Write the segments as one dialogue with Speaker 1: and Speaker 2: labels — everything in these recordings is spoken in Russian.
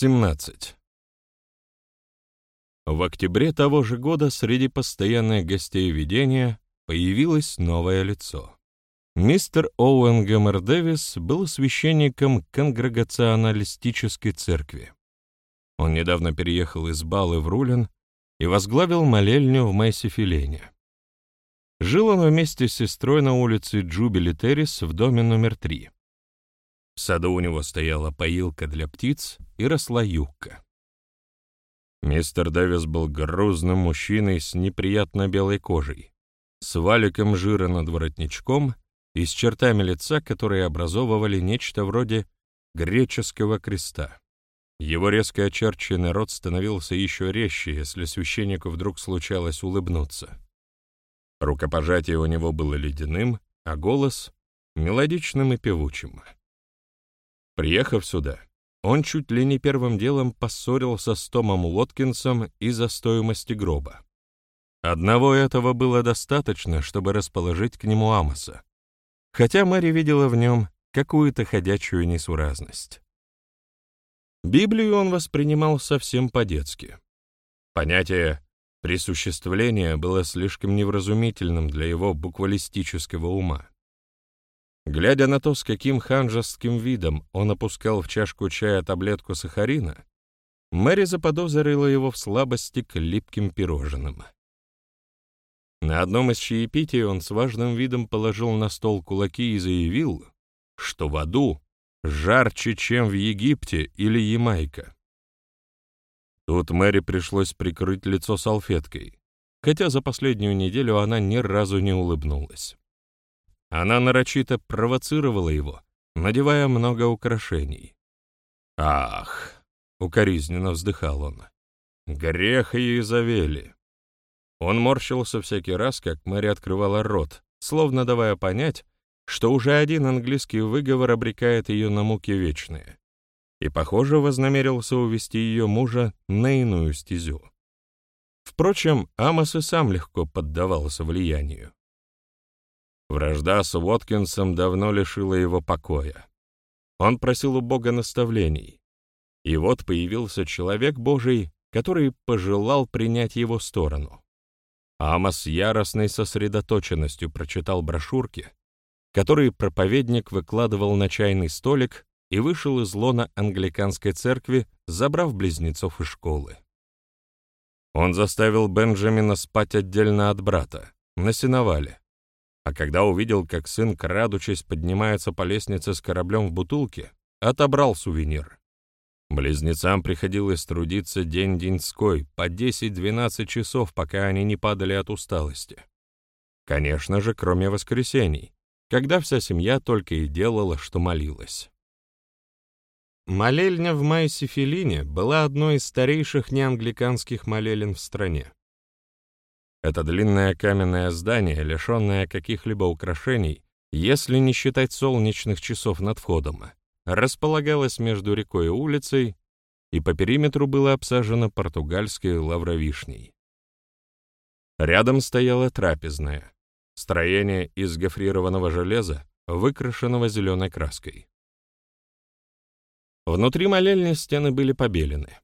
Speaker 1: 17. В октябре того же года среди постоянных гостей видения появилось новое лицо. Мистер Оуэн Гэмер Дэвис был священником Конгрегационалистической церкви. Он недавно переехал из Балы в Рулин и возглавил молельню в Мэйсифилене. Жил он вместе с сестрой на улице Джубили Террис в доме номер три. В саду у него стояла поилка для птиц и росла юбка. Мистер Дэвис был грузным мужчиной с неприятно белой кожей, с валиком жира над воротничком и с чертами лица, которые образовывали нечто вроде греческого креста. Его резко очерченный рот становился еще резче, если священнику вдруг случалось улыбнуться. Рукопожатие у него было ледяным, а голос — мелодичным и певучим. Приехав сюда, он чуть ли не первым делом поссорился с Томом Уоткинсом из-за стоимости гроба. Одного этого было достаточно, чтобы расположить к нему Амоса, хотя Мэри видела в нем какую-то ходячую несуразность. Библию он воспринимал совсем по-детски. Понятие присуществления было слишком невразумительным для его буквалистического ума. Глядя на то, с каким ханжеским видом он опускал в чашку чая таблетку сахарина, Мэри заподозрила его в слабости к липким пирожным. На одном из чаепитий он с важным видом положил на стол кулаки и заявил, что в аду жарче, чем в Египте или Ямайка. Тут Мэри пришлось прикрыть лицо салфеткой, хотя за последнюю неделю она ни разу не улыбнулась. Она нарочито провоцировала его, надевая много украшений. «Ах!» — укоризненно вздыхал он. «Грех ее завели!» Он морщился всякий раз, как Мэри открывала рот, словно давая понять, что уже один английский выговор обрекает ее на муки вечные, и, похоже, вознамерился увести ее мужа на иную стезю. Впрочем, Амос и сам легко поддавался влиянию. Вражда с Уоткинсом давно лишила его покоя. Он просил у Бога наставлений. И вот появился человек Божий, который пожелал принять его сторону. Амос яростной сосредоточенностью прочитал брошюрки, которые проповедник выкладывал на чайный столик и вышел из лона англиканской церкви, забрав близнецов из школы. Он заставил Бенджамина спать отдельно от брата, на сеновале, а когда увидел, как сын, крадучись, поднимается по лестнице с кораблем в бутылке, отобрал сувенир. Близнецам приходилось трудиться день-деньской, по 10-12 часов, пока они не падали от усталости. Конечно же, кроме воскресений, когда вся семья только и делала, что молилась. Молельня в Майсифилине была одной из старейших неангликанских молелен в стране. Это длинное каменное здание, лишенное каких-либо украшений, если не считать солнечных часов над входом, располагалось между рекой и улицей, и по периметру было обсажено португальской лавровишней. Рядом стояла трапезная, строение из гофрированного железа, выкрашенного зеленой краской. Внутри молельни стены были побелены.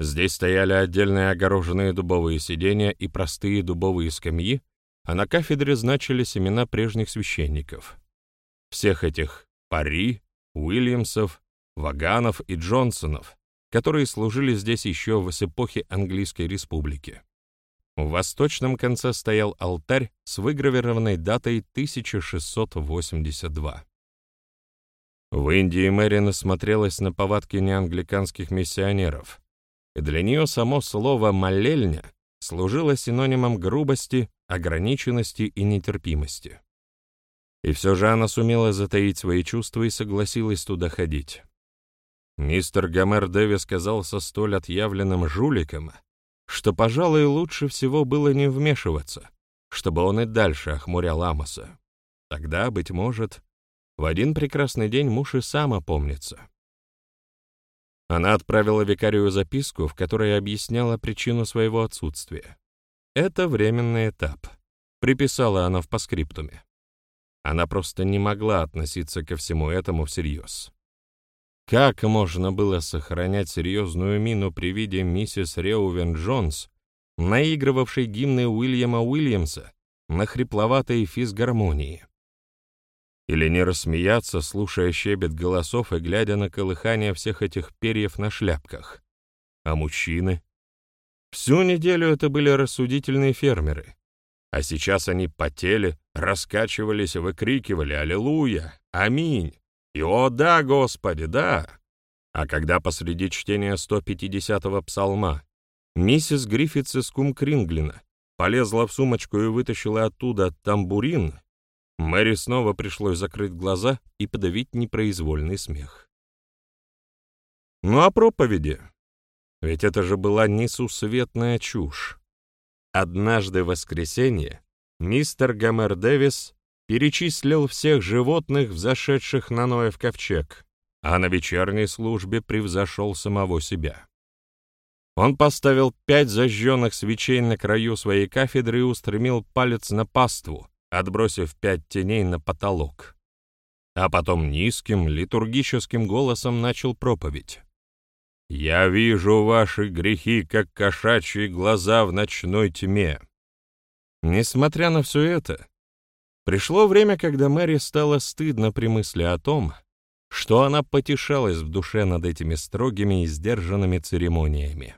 Speaker 1: Здесь стояли отдельные огороженные дубовые сиденья и простые дубовые скамьи, а на кафедре значились имена прежних священников. Всех этих Пари, Уильямсов, Ваганов и Джонсонов, которые служили здесь еще в эпохе Английской Республики. В восточном конце стоял алтарь с выгравированной датой 1682. В Индии Мэри насмотрелась на повадки неангликанских миссионеров, и для нее само слово «молельня» служило синонимом грубости, ограниченности и нетерпимости. И все же она сумела затаить свои чувства и согласилась туда ходить. Мистер Гомер Дэвис казался столь отъявленным жуликом, что, пожалуй, лучше всего было не вмешиваться, чтобы он и дальше охмурял Амоса. Тогда, быть может, в один прекрасный день муж и сам опомнится. Она отправила викарию записку, в которой объясняла причину своего отсутствия. Это временный этап, приписала она в паскриптуме. Она просто не могла относиться ко всему этому всерьез. Как можно было сохранять серьезную мину при виде миссис Реувен Джонс, наигрывавшей гимны Уильяма Уильямса на хрипловатой физгармонии? Или не рассмеяться, слушая щебет голосов и глядя на колыхание всех этих перьев на шляпках? А мужчины? Всю неделю это были рассудительные фермеры, а сейчас они потели, раскачивались и выкрикивали «Аллилуйя! Аминь!» и «О да, Господи, да!» А когда посреди чтения 150-го псалма миссис Гриффитс из Кумкринглина полезла в сумочку и вытащила оттуда тамбурин, Мэри снова пришлось закрыть глаза и подавить непроизвольный смех. Ну а проповеди? Ведь это же была несусветная чушь. Однажды в воскресенье мистер Гомер Дэвис перечислил всех животных, взошедших на Ноев ковчег, а на вечерней службе превзошел самого себя. Он поставил пять зажженных свечей на краю своей кафедры и устремил палец на паству, отбросив пять теней на потолок. А потом низким, литургическим голосом начал проповедь. «Я вижу ваши грехи, как кошачьи глаза в ночной тьме». Несмотря на все это, пришло время, когда Мэри стало стыдно при мысли о том, что она потешалась в душе над этими строгими и сдержанными церемониями.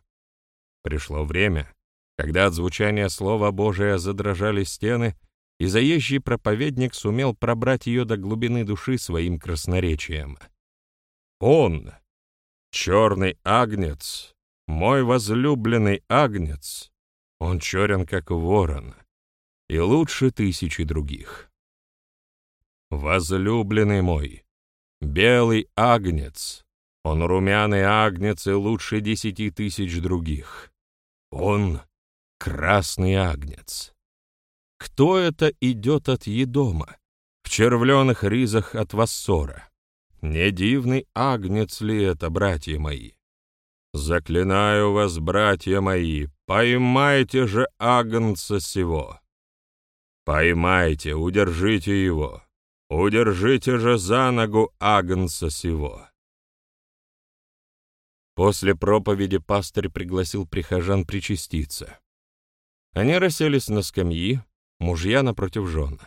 Speaker 1: Пришло время, когда от звучания Слова Божия задрожали стены, и заезжий проповедник сумел пробрать ее до глубины души своим красноречием. Он, Черный агнец, мой возлюбленный агнец, он черен, как ворон, и лучше тысячи других. Возлюбленный мой, белый агнец, он румяный агнец и лучше десяти тысяч других. Он красный агнец. Кто это идет от Едома, в червленых ризах от Вассора? Не дивный агнец ли это, братья мои? Заклинаю вас, братья мои, поймайте же агнца сего. Поймайте, удержите его, удержите же за ногу агнца сего. После проповеди пастырь пригласил прихожан причаститься. Они расселись на скамьи, мужья напротив жен.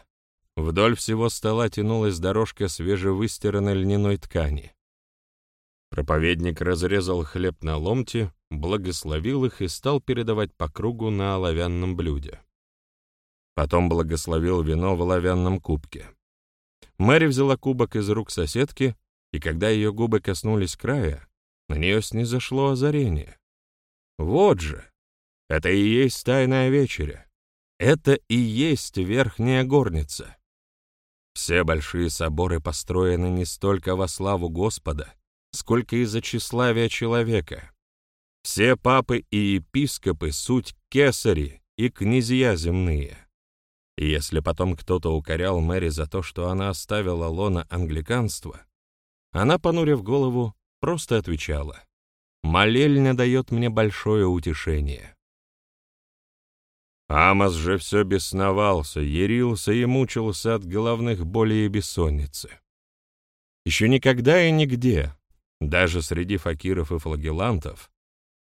Speaker 1: Вдоль всего стола тянулась дорожка свежевыстиранной льняной ткани. Проповедник разрезал хлеб на ломти, благословил их и стал передавать по кругу на оловянном блюде. Потом благословил вино в оловянном кубке. Мэри взяла кубок из рук соседки, и когда ее губы коснулись края, на нее снизошло озарение. Вот же! Это и есть тайная вечеря. Это и есть верхняя горница. Все большие соборы построены не столько во славу Господа, сколько из-за тщеславия человека. Все папы и епископы — суть кесари и князья земные. И если потом кто-то укорял Мэри за то, что она оставила лона англиканства, она, понурив голову, просто отвечала, «Молельня дает мне большое утешение». Амос же все бесновался, ярился и мучился от головных болей и бессонницы. Еще никогда и нигде, даже среди факиров и флагелантов,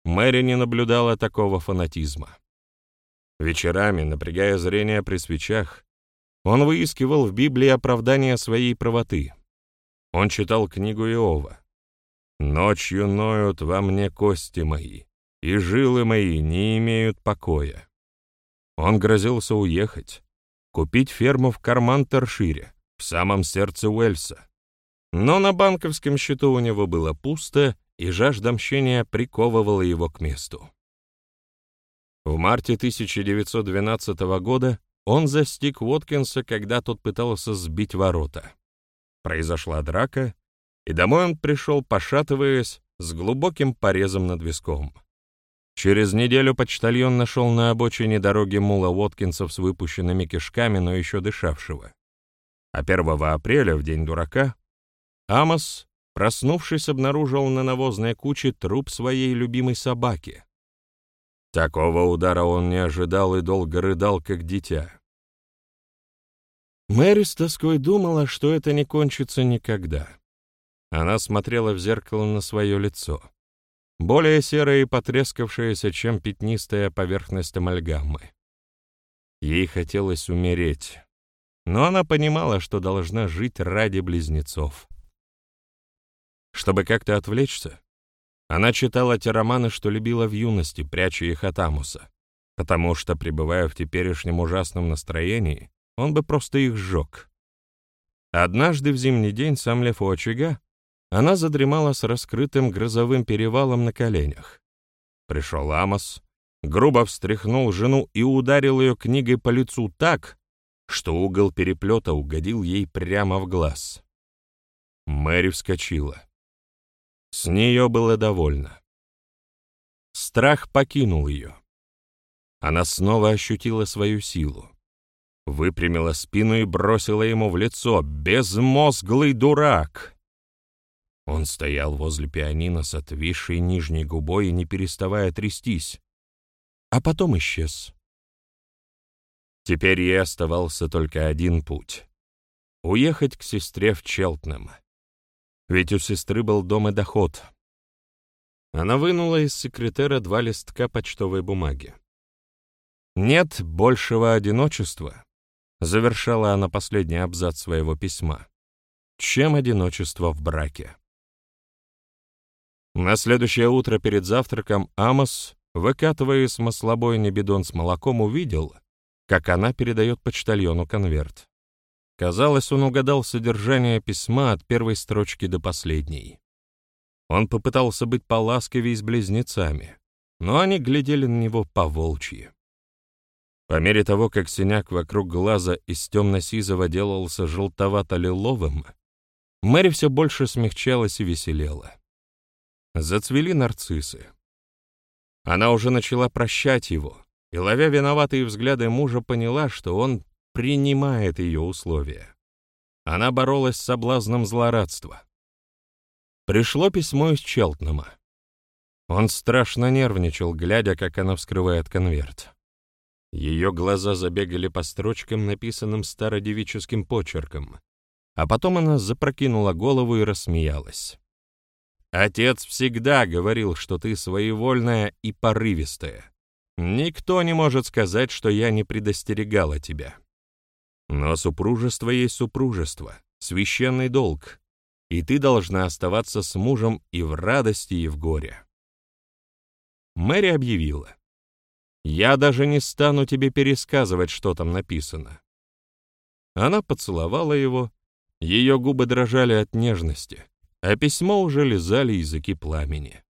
Speaker 1: Мэри не наблюдала такого фанатизма. Вечерами, напрягая зрение при свечах, он выискивал в Библии оправдание своей правоты. Он читал книгу Иова. «Ночью ноют во мне кости мои, и жилы мои не имеют покоя. Он грозился уехать, купить ферму в Карман-Тершире, в самом сердце Уэльса. Но на банковском счету у него было пусто, и жажда мщения приковывала его к месту. В марте 1912 года он застиг Уоткинса, когда тот пытался сбить ворота. Произошла драка, и домой он пришел, пошатываясь, с глубоким порезом над виском. Через неделю почтальон нашел на обочине дороги мула Уоткинсов с выпущенными кишками, но еще дышавшего. А 1 апреля, в день дурака, Амос, проснувшись, обнаружил на навозной куче труп своей любимой собаки. Такого удара он не ожидал и долго рыдал, как дитя. Мэри с тоской думала, что это не кончится никогда. Она смотрела в зеркало на свое лицо. Более серое и потрескавшееся, чем пятнистая поверхность амальгамы. Ей хотелось умереть, но она понимала, что должна жить ради близнецов. Чтобы как-то отвлечься, она читала те романы, что любила в юности, пряча их от Амуса, потому что, пребывая в теперешнем ужасном настроении, он бы просто их сжег. Однажды в зимний день, сомлев у очага, она задремала с раскрытым грозовым перевалом на коленях. Пришел Амос, грубо встряхнул жену и ударил ее книгой по лицу так, что угол переплета угодил ей прямо в глаз. Мэри вскочила. С нее было довольно. Страх покинул ее. Она снова ощутила свою силу. Выпрямила спину и бросила ему в лицо «Безмозглый дурак!» Он стоял возле пианино с отвисшей нижней губой и не переставая трястись, а потом исчез. Теперь ей оставался только один путь — уехать к сестре в Челтнем. Ведь у сестры был дом и доход. Она вынула из секретера два листка почтовой бумаги. «Нет большего одиночества», — завершала она последний абзац своего письма, «чем одиночество в браке». На следующее утро перед завтраком Амос, выкатывая из маслобойни бидон с молоком, увидел, как она передает почтальону конверт. Казалось, он угадал содержание письма от первой строчки до последней. Он попытался быть поласковее с близнецами, но они глядели на него по-волчьи. По мере того, как синяк вокруг глаза из темно-сизого делался желтовато-лиловым, Мэри все больше смягчалась и веселела. Зацвели нарциссы. Она уже начала прощать его, и, ловя виноватые взгляды мужа, поняла, что он принимает ее условия. Она боролась с соблазном злорадства. Пришло письмо из Челтнама. Он страшно нервничал, глядя, как она вскрывает конверт. Ее глаза забегали по строчкам, написанным стародевическим почерком, а потом она запрокинула голову и рассмеялась. «Отец всегда говорил, что ты своевольная и порывистая. Никто не может сказать, что я не предостерегала тебя. Но супружество есть супружество, священный долг, и ты должна оставаться с мужем и в радости, и в горе. Мэри объявила. «Я даже не стану тебе пересказывать, что там написано». Она поцеловала его, ее губы дрожали от нежности, а письмо уже лизали языки пламени.